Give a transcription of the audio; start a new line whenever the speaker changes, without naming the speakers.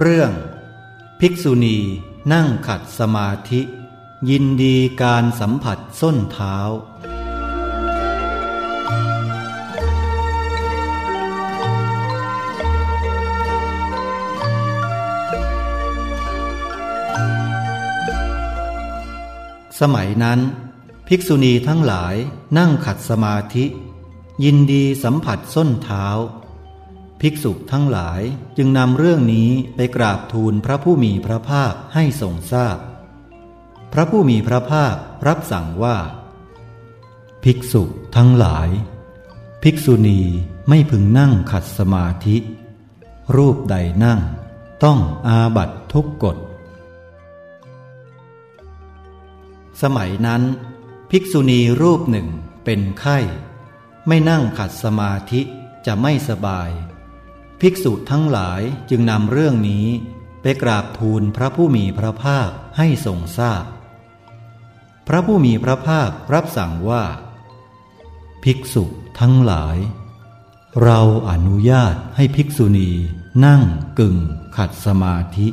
เรื่อง ภิกษุณีนั่งขัดสมาธิ ยินดีการสัมผัสส้นเท้า สมัยนั้น ภิกษุณีทั้งหลายนั่งขัดสมาธิ ยินดีสัมผัสส้นเท้า ภิกษุทั้งหลายจึงนำเรื่องนี้ไปกราบทูลพระผู้มีพระภาคให้ทรงทราบพพระผู้มีพระภาครับสั่งว่า ภิกษุทั้งหลาย ภิกษุณีไม่พึงนั่งขัดสมาธิ รูปใดนั่งต้องอาบัตทุกกฎ สมัยนั้น ภิกษุณีรูปหนึ่งเป็นไข้ ไม่นั่งขัดสมาธิจะไม่สบาย ภิกษุทั้งหลายจึงนำเรื่องนี้ไปกราบทูลพระผู้มีพระภาคให้ทรงทราบพพระผู้มีพระภาครับสั่งว่า ภิกษุทั้งหลาย เราอนุญาตให้ภิกษุณีนั่งกึ่งขัดสมาธิ